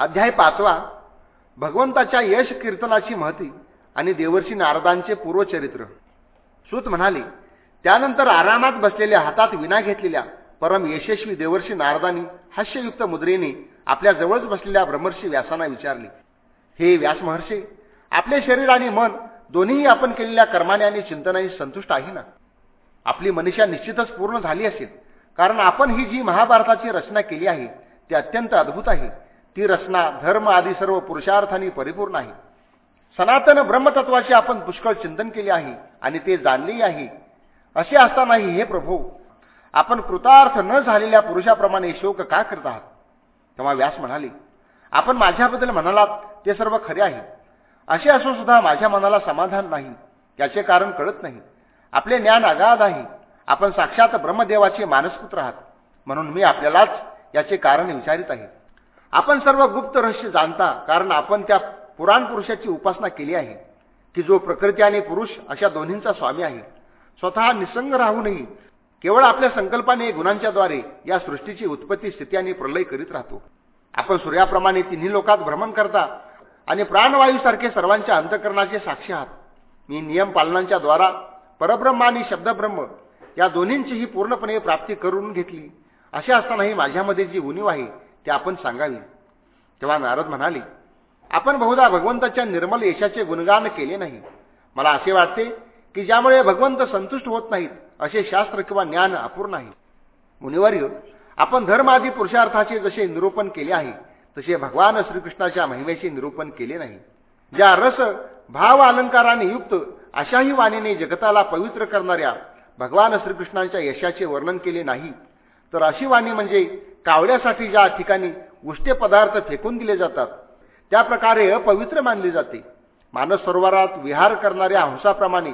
अध्याय पाचवा. भगवंताच्या यश कीर्तनाची महती आणि देवर्षी नारदांचे पूर्वचरित्र. सूत म्हणाले त्यानंतर आरामात बसलेल्या हातात विना घेतलेल्या परम यशस्वी देवर्षी नारदांनी हास्ययुक्त मुद्रेने आपल्या जवळच बसलेल्या ब्रह्मर्षी व्यासांना विचारले हे व्यास महर्षी आपले शरीर आणि मन दोन्हीही आपण केलेल्या कर्माने आणि चिंतनाने संतुष्ट आहे ना? आपली मनीषा निश्चितच पूर्ण झाली असेल कारण आपण ही जी महाभारताची रचना केली आहे ती अत्यंत अद्भुत आहे. ती रचना धर्म आदी सर्व पुरुषार्थानी परिपूर्ण आहे. सनातन ब्रह्मतत्वाचे आपण पुष्कळ चिंतन केले आहे आणि ते जाणलेही आहे. असे असतानाही हे प्रभू आपण कृतार्थ न झालेल्या पुरुषाप्रमाणे शोक का करत आहात? तेव्हा व्यास म्हणाले आपण माझ्याबद्दल म्हणालात ते सर्व खरे आहे. असे असून सुद्धा माझ्या मनाला समाधान नाही. याचे कारण कळत नाही. आपले ज्ञान अगाध आहे. आपण साक्षात ब्रह्मदेवाचे मानसपुत्र आहात. म्हणून मी आपल्यालाच याचे कारण विचारित आहे. आपण सर्व गुप्त रहस्य जाणता कारण आपण त्या पुराण पुरुषाची उपासना केली आहे की जो प्रकृती आणि पुरुष अशा दोन्हींचा स्वामी आहे. स्वतः निसंग राहूनही केवळ आपल्या संकल्पाने गुणांच्याद्वारे या सृष्टीची उत्पत्ती स्थिती आणि प्रलय करीत राहतो. आपण सूर्याप्रमाणे तिन्ही लोकात भ्रमण करता आणि प्राणवायूसारखे सर्वांच्या अंतकरणाचे साक्षी आहात. मी नियम पालनांच्या द्वारा परब्रह्म आणि शब्दब्रह्म या दोन्हींचीही पूर्णपणे प्राप्ती करून घेतली असे असतानाही माझ्यामध्ये जी उणीव आहे ते आपण सांगावी. तेव्हा नारद म्हणाले आपण बहुधा भगवंताच्या निर्मल यशाचे गुणगान केले नाही. मला असे वाटते की ज्यामुळे भगवंत संतुष्ट होत नाहीत असे शास्त्र किंवा ज्ञान अपूर्ण आहे. मुनिवर्य आपण धर्मादी पुरुषार्थाचे जसे निरूपण केले आहे तसे भगवान श्रीकृष्णाच्या महिमेचे निरूपण केले नाही. ज्या रस भाव अलंकाराने युक्त अशाही वाणीने जगताला पवित्र करणाऱ्या भगवान श्रीकृष्णांच्या यशाचे वर्णन केले नाही तर अशी वाणी म्हणजे कावळ्यासाठी ज्या ठिकाणी उष्टे पदार्थ फेकून दिले जातात त्या प्रकारे अपवित्र मानले जाते. मानस सरोवरात विहार करणाऱ्या हंसाप्रमाणे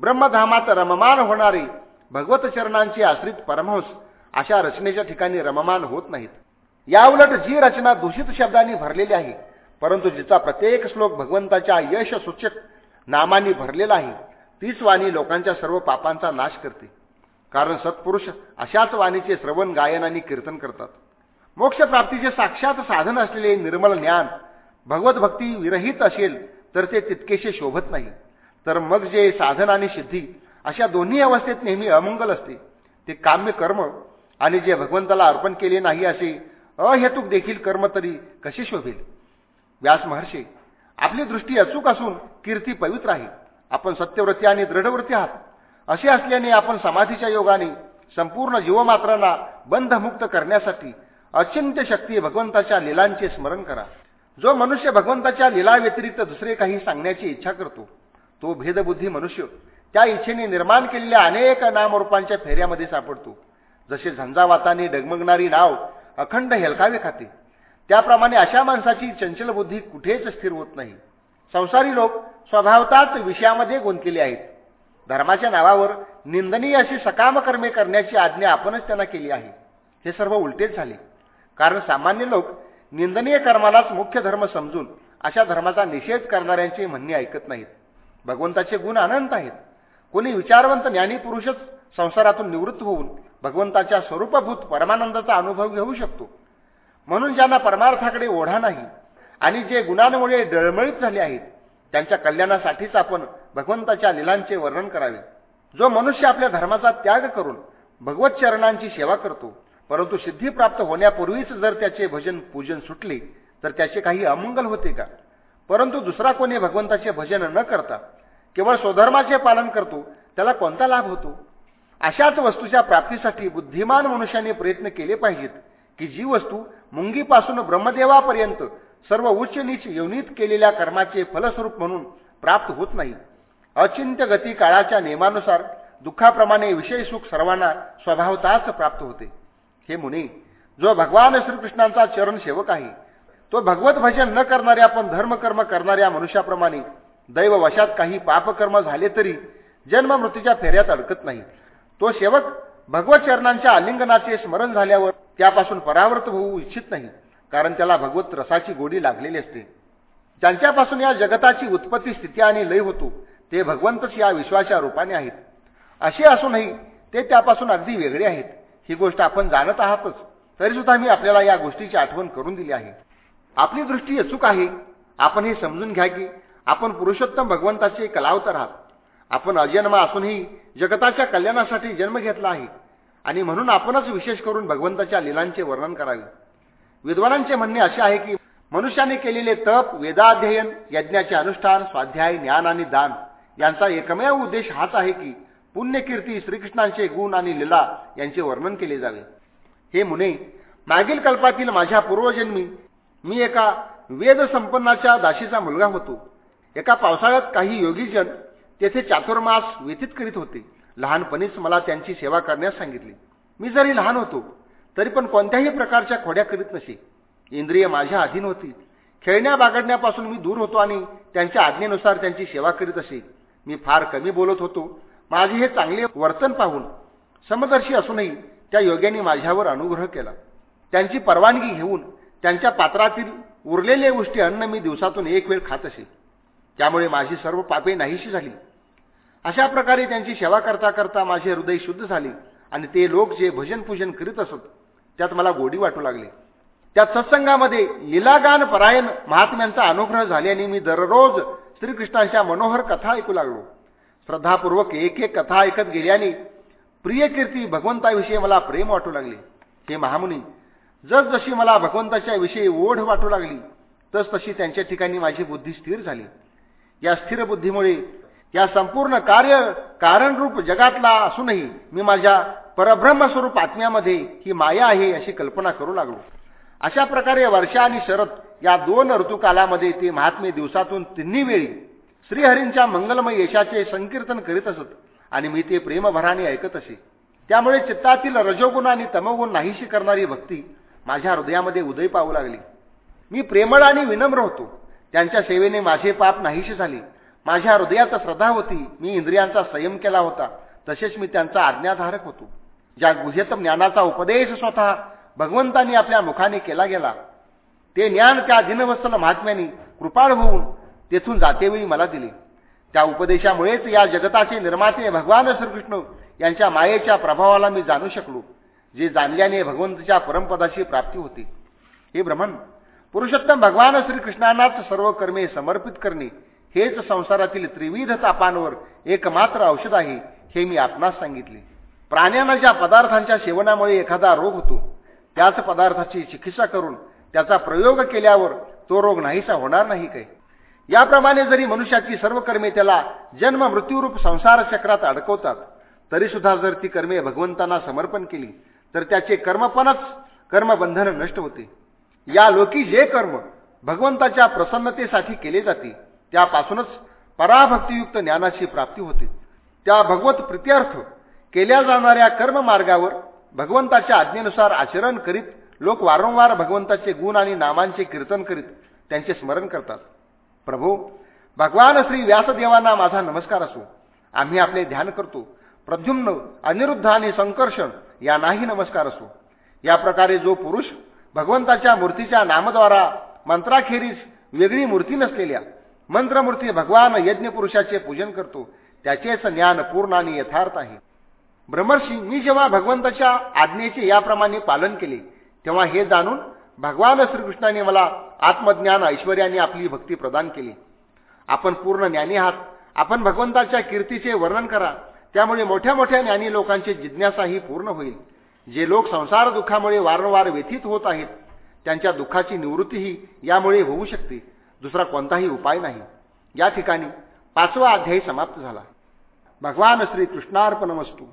ब्रह्मधामात रममान होणारे भगवत चरणांचे आश्रित परमहंस अशा रचनेच्या ठिकाणी रममान होत नाहीत. याउलट जी रचना दूषित शब्दांनी भरलेली आहे परंतु जिचा प्रत्येक श्लोक भगवंताच्या यश सूचक नामाने भरलेला आहे तीच वाणी लोकांच्या सर्व पापांचा नाश करते. कारण सत्पुरुष अशाच वाणीचे श्रवण गायन आणि कीर्तन करतात. मोक्षप्राप्तीचे साक्षात साधन असलेले निर्मल ज्ञान भगवत भक्ती विरहित असेल तर ते तितकेसे शोभत नाही. तर मग जे साधन आणि सिद्धी अशा दोन्ही अवस्थेत नेहमी अमंगल असते. ते काम्य कर्म आणि जे भगवंताला अर्पण केले नाही असे अहेतुक देखील कर्म तरी कसे शोभेल? व्यास महर्षी आपली दृष्टी अचूक असून कीर्ती पवित्र आहे. आपण सत्यव्रती आणि दृढव्रती आहात. असे असल्याने आपण समाधीच्या योगाने संपूर्ण जीवमात्रांना बंधमुक्त करण्यासाठी अचिंत्य शक्ती भगवंताच्या लिलांचे स्मरण करा. जो मनुष्य भगवंताच्या लिलाव्यतिरिक्त दुसरे काही सांगण्याची इच्छा करतो तो भेदबुद्धी मनुष्य त्या इच्छेने निर्माण केलेल्या अनेक नामरूपांच्या फेऱ्यामध्ये सापडतो. जसे झंझावाताने डगमगणारी नाव अखंड हेलकावे खाते. त्याप्रमाणे अशा माणसाची चंचल बुद्धी कुठेच स्थिर होत नाही. संसारी लोक स्वभावताच विषयामध्ये गुंतलेले आहेत. धर्माच्या नावावर निंदनीय अशी सकाम कर्मे करण्याची आज्ञा आपणच त्यांना केली आहे. हे सर्व उलटेच झाले. कारण सामान्य लोक निंदनीय कर्मालाच मुख्य धर्म समजून अशा धर्माचा निषेध करणाऱ्यांचे म्हणणे ऐकत नाहीत. भगवंताचे गुण अनंत आहेत. कोणी विचारवंत ज्ञानीपुरुषच संसारातून निवृत्त होऊन भगवंताच्या स्वरूपभूत परमानंदाचा अनुभव घेऊ शकतो. म्हणून ज्यांना परमार्थाकडे ओढा नाही आणि जे गुणांमुळे डळमळीत झाले आहेत त्यांच्या कल्याणासाठीच आपण भगवंताच्या लिलांचे वर्णन करावे. जो मनुष्य आपल्या धर्माचा त्याग करून भगवत चरणांची सेवा करतो परंतु सिद्धी प्राप्त होण्यापूर्वीच जर त्याचे भजन पूजन सुटले तर त्याचे काही अमंगल होते का? परंतु दुसरा कोणी भगवंताचे भजन न करता केवळ स्वधर्माचे पालन करतो त्याला कोणता लाभ होतो? अशाच वस्तूच्या प्राप्तीसाठी बुद्धिमान मनुष्याने प्रयत्न केले पाहिजेत की जी वस्तू मुंगीपासून ब्रह्मदेवापर्यंत सर्व उच्च नीच योनीत केलेल्या कर्माचे फलस्वरूप म्हणून प्राप्त होत नाही. अचिंत्य गती काळाच्या नियमानुसार दुःखाप्रमाणे विषय सुख सर्वांना स्वभावताच प्राप्त होते. हे मुनी जो भगवान श्रीकृष्णांचा चरण सेवक आहे तो भगवत भजन न करणाऱ्या पण धर्मकर्म करणाऱ्या मनुष्याप्रमाणे दैव वशात काही पापकर्म झाले तरी जन्म मृत्यूच्या फेऱ्यात अडकत नाही. तो सेवक भगवत चरणांच्या आलिंगनाचे स्मरण झाल्यावर त्यापासून परावृत होऊ इच्छित नाही कारण त्याला भगवत रसाची गोडी लागलेली असते. ज्यांच्यापासून या जगताची उत्पत्ती स्थिती आणि लय होतो ते भगवंतच या विश्वाच्या रूपाने आहेत. असे असूनही ते त्यापासून अगदी वेगळे आहेत. ही गोष्ट आपण जाणत आहातच. तरीसुद्धा मी आपल्याला या गोष्टीची आठवण करून दिली आहे. आपली दृष्टी अचूक आहे. आपण हे समजून घ्या की आपण पुरुषोत्तम भगवंताचे कलावतर आहात. आपण अजन्मा असूनही जगताच्या कल्याणासाठी जन्म घेतला आहे. आणि म्हणून आपणच विशेष करून भगवंताच्या लिलांचे वर्णन करावे. विद्वानांचे म्हणणे असे आहे की मनुष्याने केलेले तप वेदाध्ययन यज्ञाचे अनुष्ठान स्वाध्याय ज्ञान आणि दान यांचा एकमेव उद्देश हाच आहे की पुण्यकीर्ती श्रीकृष्णांचे गुण आणि लीला यांचे वर्णन केले जावे. हे मुने मागील कल्पातील माझ्या पूर्वजन्मी मी एका वेद संपन्नाच्या दाशीचा मुलगा होतो. एका पावसाळ्यात काही योगीजन तेथे चातुर्मास व्यतीत करीत होते. लहानपणीच मला त्यांची सेवा करण्यास सांगितली. मी जरी लहान होतो तरी पण कोणत्याही प्रकारच्या खोड्या करीत नसे. इंद्रिय माझ्या अधीन होती. खेळण्या बागडण्यापासून मी दूर होतो आणि त्यांच्या आज्ञेनुसार त्यांची सेवा करीत असे. मी फार कमी बोलत होतो. माझे हे चांगले वर्तन पाहून समदर्शी असूनही त्या योग्यांनी माझ्यावर अनुग्रह केला. त्यांची परवानगी घेऊन त्यांच्या पात्रातील उरलेले गोष्टी अन्न मी दिवसातून एक वेळ खात असे. त्यामुळे माझी सर्व पापे नाहीशी झाली. अशा प्रकारे त्यांची सेवा करता करता माझे हृदय शुद्ध झाले आणि ते लोक जे भजन पूजन करीत असत त्यात मला गोडी वाटू लागली. त्या सत्संगामध्ये लीलागान परायण महात्म्यांचा अनुग्रह झाल्याने मी दररोज श्रीकृष्णांच्या मनोहर कथा ऐकू लागलो. श्रद्धापूर्वक एक एक कथा ऐकत गेल्याने प्रियकीर्ती भगवंताविषयी मला प्रेम वाटू लागले. हे महामुनी जसजशी मला भगवंताच्या विषयी ओढ वाटू लागली तसतशी त्यांच्या ठिकाणी माझी बुद्धी स्थिर झाली. या स्थिर बुद्धीमुळे या संपूर्ण कार्य कारणरूप जगातला असूनही मी माझ्या परब्रह्मस्वरूप आत्म्यामध्ये ही माया आहे अशी कल्पना करू लागलो. अशा प्रकारे वर्षा आणि शरद या दोन ऋतुकालामध्ये ते महात्मे दिवसातून तिन्ही वेळी श्रीहरींच्या मंगलमय यशाचे संकीर्तन करीत असत आणि मी ते प्रेमभराने ऐकत असे. त्यामुळे चित्तातील रजोगुण आणि तमोगुण नाहीशी करणारी भक्ती माझ्या हृदयामध्ये उदय पाहू लागली. मी प्रेमळ आणि विनम्र होतो. त्यांच्या सेवेने माझे पाप नाहीशी झाले. माझ्या हृदयात श्रद्धा होती. मी इंद्रियांचा संयम केला होता. तसेच मी त्यांचा आज्ञाधारक होतो. ज्या गुह्यतम ज्ञानाचा उपदेश स्वतः भगवंतांनी आपल्या मुखाने केला गेला ते ज्ञान त्या दिनवत्सल महात्म्यांनी कृपाळ होऊन तेथून जातेवेळी मला दिले. त्या उपदेशामुळेच या जगताचे निर्माते भगवान श्रीकृष्ण यांच्या मायेच्या प्रभावाला मी जाणू शकलो जे जाणल्याने भगवंताच्या परमपदाची प्राप्ती होते. हे ब्रह्मन पुरुषोत्तम भगवान श्रीकृष्णांनाच सर्व कर्मे समर्पित करणे हेच संसारातील त्रिविध तापांवर एकमात्र औषध आहे हे मी आपणास सांगितले. प्राण्यांना ज्या पदार्थांच्या सेवनामुळे एखादा रोग होतो त्याच पदार्थाची चिकित्सा करून त्याचा प्रयोग केल्यावर तो रोग नाहीसा होणार नाही काय याप्रमाणे जरी मनुष्याची सर्व कर्मे त्याला जन्म मृत्यूरूप संसार चक्रात अडकवतात तरी सुद्धा जर ती कर्मे भगवंतांना समर्पण केली तर त्याचे कर्मपणच कर्मबंधन नष्ट होते. या लोकी जे कर्म भगवंताच्या प्रसन्नतेसाठी केले जाते त्यापासूनच पराभक्तियुक्त ज्ञानाची प्राप्ती होते. त्या भगवत प्रित्यर्थ केल्या जाणाऱ्या कर्ममार्गावर भगवंताच्या आज्ञेनुसार आचरण करीत लोक वारंवार भगवंताचे गुण आणि नामांचे कीर्तन करीत त्यांचे स्मरण करतात. प्रभू भगवान श्री व्यासदेवांना माझा नमस्कार असो. आम्ही आपले ध्यान करतो. प्रद्युम्न अनिरुद्ध आणि संकर्षण यांनाही नमस्कार असो. या प्रकारे जो पुरुष भगवंताच्या मूर्तीच्या नामद्वारा मंत्राखेरीज वेगळी मूर्ती नसलेल्या मंत्रमूर्ती भगवान यज्ञपुरुषाचे पूजन करतो त्याचेच ज्ञान पूर्ण आणि यथार्थ आहे. ब्रह्मर्षी मी जेव्हा भगवंताच्या आज्ञेचे याप्रमाणे पालन केले तेव्हा हे जाणून भगवान श्रीकृष्णाने मला आत्मज्ञान ऐश्वर्याने आपली भक्ती प्रदान केली. आपण पूर्ण ज्ञानी आहात. आपण भगवंताच्या कीर्तीचे वर्णन करा. त्यामुळे मोठ्या मोठ्या ज्ञानी लोकांची जिज्ञासाही पूर्ण होईल. जे लोक संसार दुःखामुळे वारंवार व्यथित होत आहेत त्यांच्या दुःखाची निवृत्तीही यामुळे होऊ शकते. दुसरा कोणताही उपाय नाही. या ठिकाणी पाचवा अध्यायी समाप्त झाला. भगवान श्री कृष्णार्पणमस्तू